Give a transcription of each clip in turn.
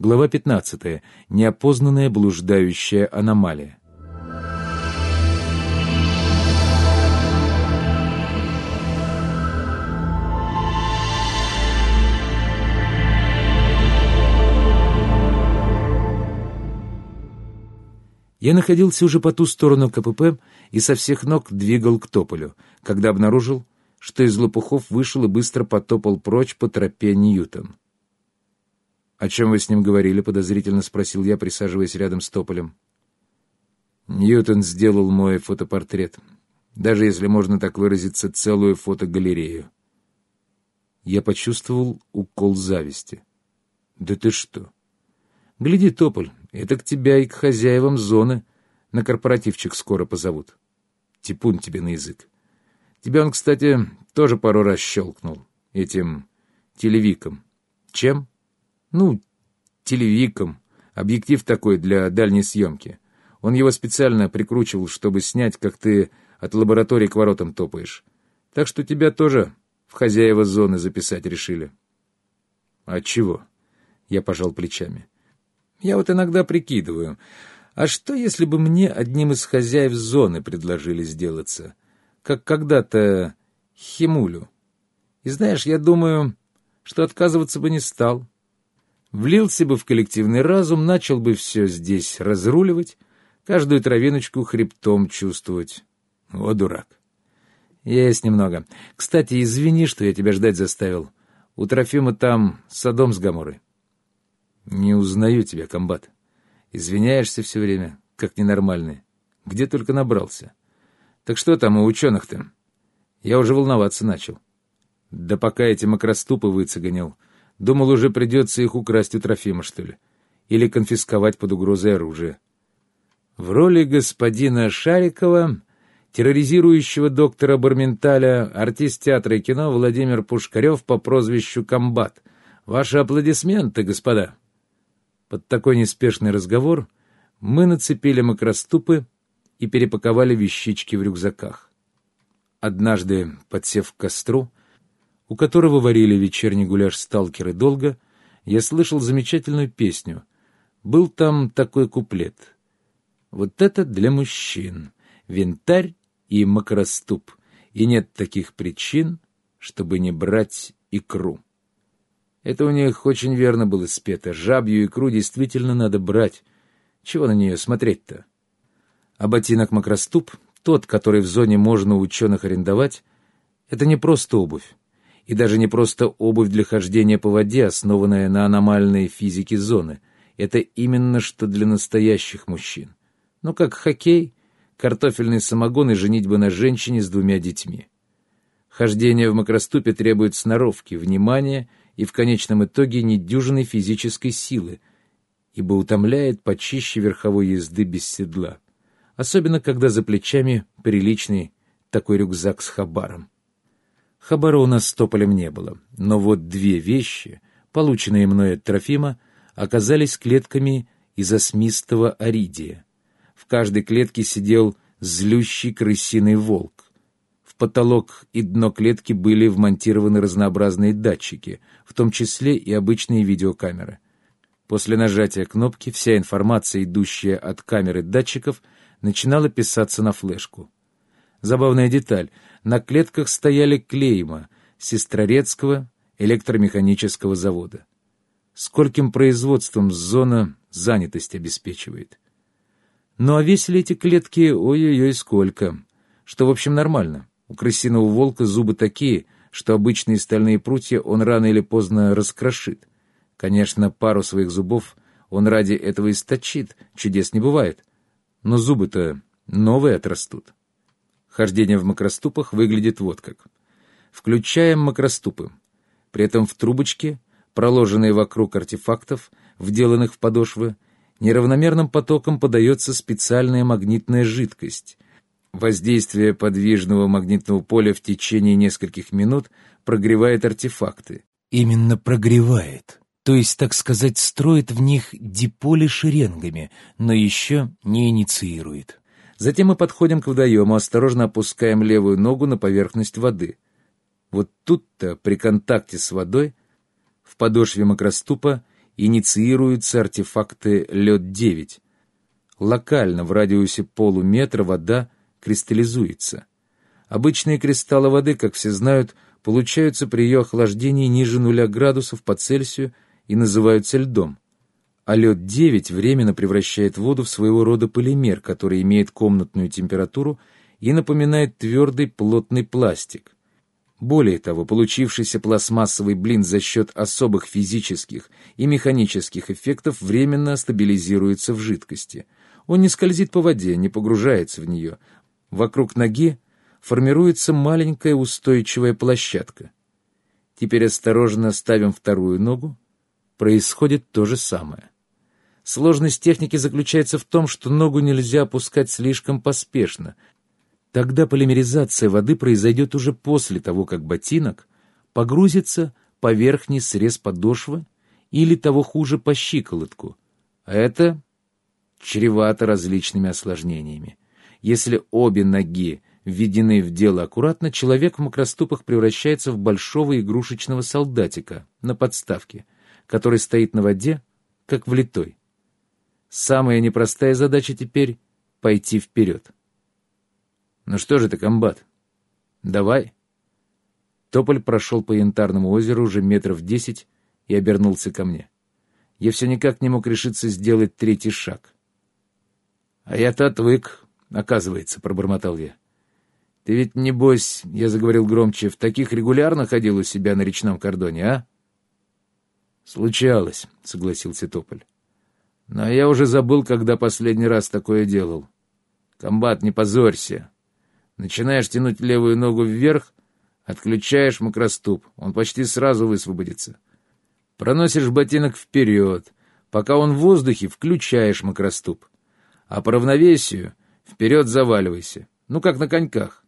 Глава 15. Неопознанная блуждающая аномалия. Я находился уже по ту сторону КПП и со всех ног двигал к тополю, когда обнаружил, что из лопухов вышел и быстро потопал прочь по тропе Ньютон. «О чем вы с ним говорили?» — подозрительно спросил я, присаживаясь рядом с тополем. Ньютон сделал мой фотопортрет. Даже, если можно так выразиться, целую фотогалерею. Я почувствовал укол зависти. «Да ты что?» «Гляди, тополь, это к тебя и к хозяевам зоны на корпоративчик скоро позовут. Типун тебе на язык. Тебя он, кстати, тоже пару раз щелкнул этим телевиком. Чем?» Ну, телевиком. Объектив такой для дальней съемки. Он его специально прикручивал, чтобы снять, как ты от лаборатории к воротам топаешь. Так что тебя тоже в хозяева зоны записать решили. А чего? Я пожал плечами. Я вот иногда прикидываю, а что, если бы мне одним из хозяев зоны предложили сделаться? Как когда-то Химулю. И знаешь, я думаю, что отказываться бы не стал. Влился бы в коллективный разум, начал бы все здесь разруливать, каждую травиночку хребтом чувствовать. О, дурак. Есть немного. Кстати, извини, что я тебя ждать заставил. У Трофима там садом с Гаморой. Не узнаю тебя, комбат. Извиняешься все время, как ненормальный. Где только набрался. Так что там у ученых-то? Я уже волноваться начал. Да пока эти макроступы выцегонил — Думал, уже придется их украсть у Трофима, что ли. Или конфисковать под угрозой оружия. В роли господина Шарикова, терроризирующего доктора Барменталя, артист театра и кино Владимир Пушкарев по прозвищу Комбат. Ваши аплодисменты, господа. Под такой неспешный разговор мы нацепили макроступы и перепаковали вещички в рюкзаках. Однажды, подсев к костру, у которого варили вечерний гуляш сталкеры долго, я слышал замечательную песню. Был там такой куплет. Вот это для мужчин. Винтарь и макроступ. И нет таких причин, чтобы не брать икру. Это у них очень верно было спето. Жабью икру действительно надо брать. Чего на нее смотреть-то? А ботинок макроступ, тот, который в зоне можно у ученых арендовать, это не просто обувь и даже не просто обувь для хождения по воде, основанная на аномальной физике зоны. Это именно что для настоящих мужчин. Ну, как хоккей, картофельный самогон и женитьба на женщине с двумя детьми. Хождение в макроступе требует сноровки, внимания и в конечном итоге недюжинной физической силы, ибо утомляет почище верховой езды без седла, особенно когда за плечами приличный такой рюкзак с хабаром. Нас с Тополем не было, но вот две вещи, полученные мной от Трофима, оказались клетками из осмистого оридия. В каждой клетке сидел злющий крысиный волк. В потолок и дно клетки были вмонтированы разнообразные датчики, в том числе и обычные видеокамеры. После нажатия кнопки вся информация, идущая от камеры датчиков, начинала писаться на флешку. Забавная деталь — на клетках стояли клейма Сестрорецкого электромеханического завода. Скольким производством зона занятость обеспечивает. Ну а весили эти клетки ой-ой-ой сколько. Что, в общем, нормально. У крысиного волка зубы такие, что обычные стальные прутья он рано или поздно раскрошит. Конечно, пару своих зубов он ради этого источит, чудес не бывает. Но зубы-то новые отрастут. Хождение в макроступах выглядит вот как. Включаем макроступы. При этом в трубочке, проложенные вокруг артефактов, вделанных в подошвы, неравномерным потоком подается специальная магнитная жидкость. Воздействие подвижного магнитного поля в течение нескольких минут прогревает артефакты. Именно прогревает. То есть, так сказать, строит в них диполи шеренгами, но еще не инициирует. Затем мы подходим к водоему, осторожно опускаем левую ногу на поверхность воды. Вот тут-то, при контакте с водой, в подошве макроступа инициируются артефакты «Лед-9». Локально, в радиусе полуметра, вода кристаллизуется. Обычные кристаллы воды, как все знают, получаются при ее охлаждении ниже нуля градусов по Цельсию и называются льдом. А лед-9 временно превращает воду в своего рода полимер, который имеет комнатную температуру и напоминает твердый плотный пластик. Более того, получившийся пластмассовый блин за счет особых физических и механических эффектов временно стабилизируется в жидкости. Он не скользит по воде, не погружается в нее. Вокруг ноги формируется маленькая устойчивая площадка. Теперь осторожно ставим вторую ногу. Происходит то же самое. Сложность техники заключается в том, что ногу нельзя опускать слишком поспешно. Тогда полимеризация воды произойдет уже после того, как ботинок погрузится по верхний срез подошвы или, того хуже, по щиколотку. А это чревато различными осложнениями. Если обе ноги введены в дело аккуратно, человек в макроступах превращается в большого игрушечного солдатика на подставке, который стоит на воде, как влитой. Самая непростая задача теперь — пойти вперед. «Ну что же ты, комбат? Давай!» Тополь прошел по янтарному озеру уже метров десять и обернулся ко мне. Я все никак не мог решиться сделать третий шаг. «А я-то отвык, оказывается», — пробормотал я. «Ты ведь, небось, — я заговорил громче, — в таких регулярно ходил у себя на речном кордоне, а?» «Случалось», — согласился Тополь. Но я уже забыл, когда последний раз такое делал. Комбат, не позорься. Начинаешь тянуть левую ногу вверх, отключаешь макроступ, он почти сразу высвободится. Проносишь ботинок вперед, пока он в воздухе, включаешь макроступ. А по равновесию вперед заваливайся, ну как на коньках.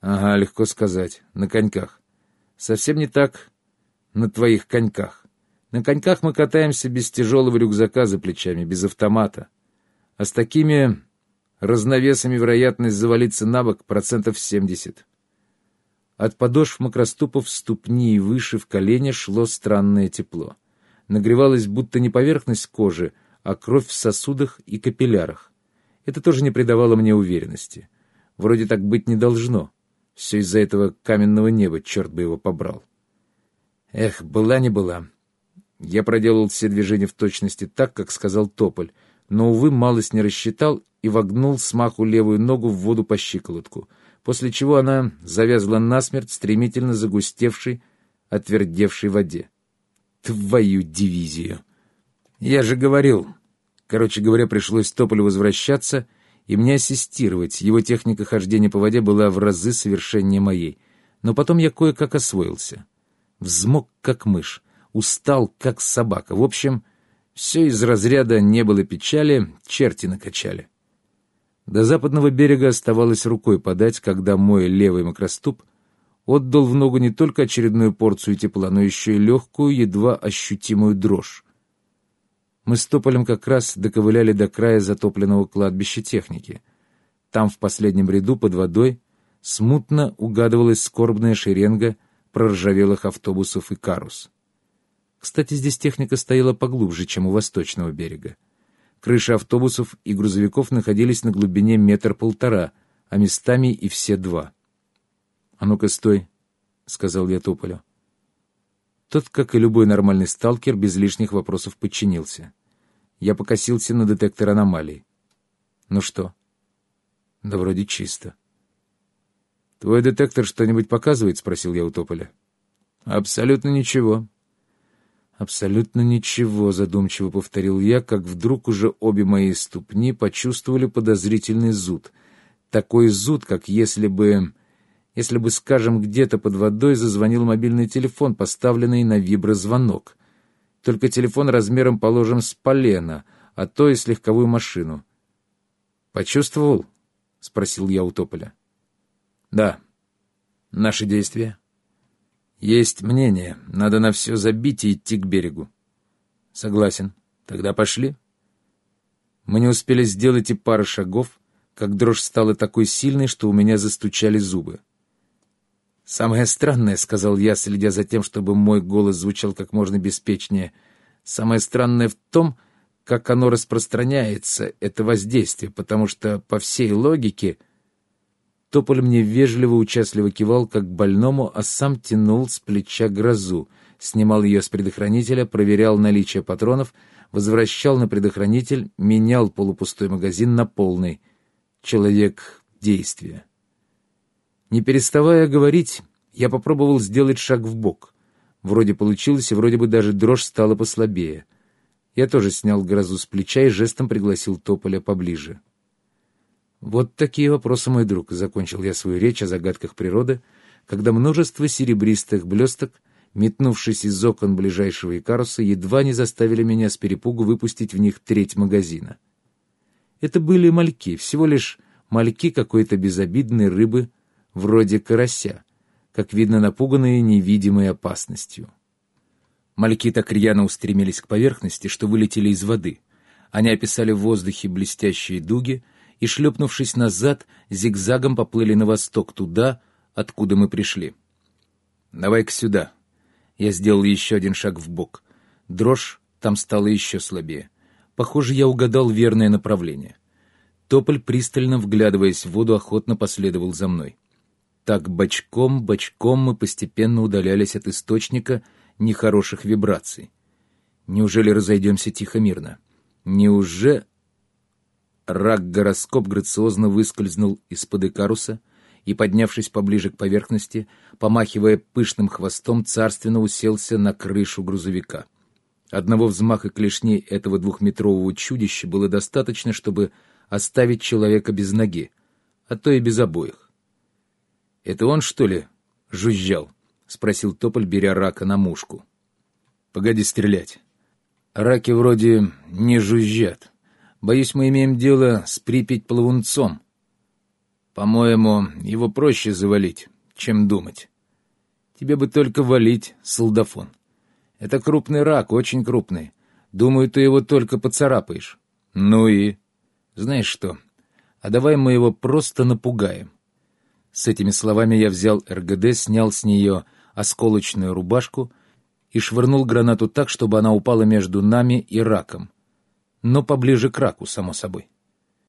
Ага, легко сказать, на коньках. Совсем не так на твоих коньках. На коньках мы катаемся без тяжелого рюкзака за плечами, без автомата. А с такими разновесами вероятность завалиться на бок процентов 70. От подошв макроступов ступни и выше в колене шло странное тепло. Нагревалась будто не поверхность кожи, а кровь в сосудах и капиллярах. Это тоже не придавало мне уверенности. Вроде так быть не должно. Все из-за этого каменного неба, черт бы его побрал. Эх, была не была. Я проделал все движения в точности так, как сказал Тополь, но, увы, малость не рассчитал и вогнул смаху левую ногу в воду по щиколотку, после чего она завязла насмерть стремительно загустевшей, отвердевшей воде. Твою дивизию! Я же говорил. Короче говоря, пришлось Тополю возвращаться и мне ассистировать. Его техника хождения по воде была в разы совершеннее моей. Но потом я кое-как освоился. Взмок, как мышь устал, как собака. В общем, все из разряда «не было печали», черти накачали. До западного берега оставалось рукой подать, когда мой левый макроступ отдал в ногу не только очередную порцию тепла, но еще и легкую, едва ощутимую дрожь. Мы с Тополем как раз доковыляли до края затопленного кладбища техники. Там, в последнем ряду, под водой, смутно угадывалась скорбная шеренга проржавелых автобусов и карус. Кстати, здесь техника стояла поглубже, чем у восточного берега. Крыши автобусов и грузовиков находились на глубине метр-полтора, а местами и все два. «А ну-ка, стой!» — сказал я Тополю. Тот, как и любой нормальный сталкер, без лишних вопросов подчинился. Я покосился на детектор аномалий. «Ну что?» «Да вроде чисто». «Твой детектор что-нибудь показывает?» — спросил я у Тополя. «Абсолютно ничего», «Абсолютно ничего», — задумчиво повторил я, как вдруг уже обе мои ступни почувствовали подозрительный зуд. Такой зуд, как если бы... Если бы, скажем, где-то под водой зазвонил мобильный телефон, поставленный на виброзвонок. Только телефон размером, положим, с полена, а то и с легковую машину. «Почувствовал?» — спросил я у Тополя. «Да. Наши действия?» Есть мнение. Надо на все забить и идти к берегу. Согласен. Тогда пошли. Мы не успели сделать и пары шагов, как дрожь стала такой сильной, что у меня застучали зубы. «Самое странное», — сказал я, следя за тем, чтобы мой голос звучал как можно беспечнее, Самое странное в том, как оно распространяется, это воздействие, потому что по всей логике Тополь мне вежливо участливо кивал, как больному, а сам тянул с плеча грозу, снимал ее с предохранителя, проверял наличие патронов, возвращал на предохранитель, менял полупустой магазин на полный. Человек действия. Не переставая говорить, я попробовал сделать шаг в бок. Вроде получилось, и вроде бы даже дрожь стала послабее. Я тоже снял грозу с плеча и жестом пригласил Тополя поближе. «Вот такие вопросы, мой друг», — закончил я свою речь о загадках природы, когда множество серебристых блесток, метнувшись из окон ближайшего Икаруса, едва не заставили меня с перепугу выпустить в них треть магазина. Это были мальки, всего лишь мальки какой-то безобидной рыбы, вроде карася, как видно, напуганные невидимой опасностью. Мальки так рьяно устремились к поверхности, что вылетели из воды. Они описали в воздухе блестящие дуги и, шлепнувшись назад, зигзагом поплыли на восток, туда, откуда мы пришли. «Давай-ка сюда». Я сделал еще один шаг в бок. Дрожь там стала еще слабее. Похоже, я угадал верное направление. Тополь, пристально вглядываясь в воду, охотно последовал за мной. Так бочком-бочком мы постепенно удалялись от источника — нехороших вибраций. Неужели разойдемся тихо-мирно? Неуже... Рак-гороскоп грациозно выскользнул из-под Икаруса и, поднявшись поближе к поверхности, помахивая пышным хвостом, царственно уселся на крышу грузовика. Одного взмаха клешней этого двухметрового чудища было достаточно, чтобы оставить человека без ноги, а то и без обоих. «Это он, что ли, жужжал?» — спросил Тополь, беря рака на мушку. — Погоди стрелять. Раки вроде не жужжат. Боюсь, мы имеем дело с Припять-плавунцом. По-моему, его проще завалить, чем думать. Тебе бы только валить, солдафон. Это крупный рак, очень крупный. Думаю, ты его только поцарапаешь. Ну и... Знаешь что, а давай мы его просто напугаем. С этими словами я взял РГД, снял с нее осколочную рубашку и швырнул гранату так, чтобы она упала между нами и раком. Но поближе к раку, само собой.